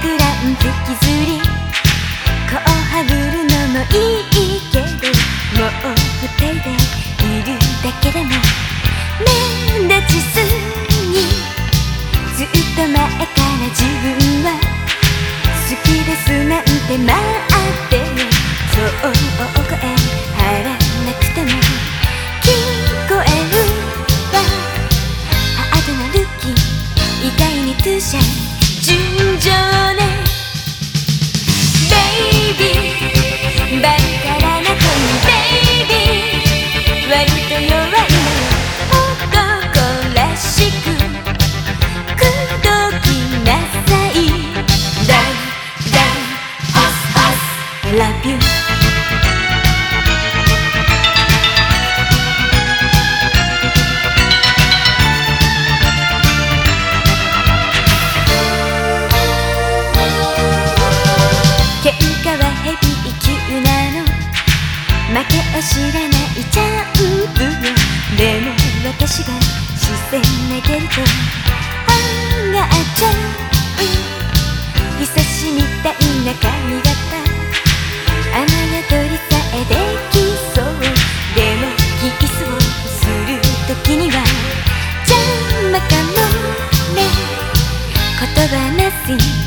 くらん引きずりこうはぐるのもいいけどもう二人でいるだけでも目立ちすぎずっと前から自分は好きですなんて待ってねそう大声張らなくても聞こえるわ。ハートのルッキー意外にトゥーシャン純情。love you はヘビー級なの負けを知らないちゃうでも私が視線投げるとあがっちゃう久しみたいな顔 así.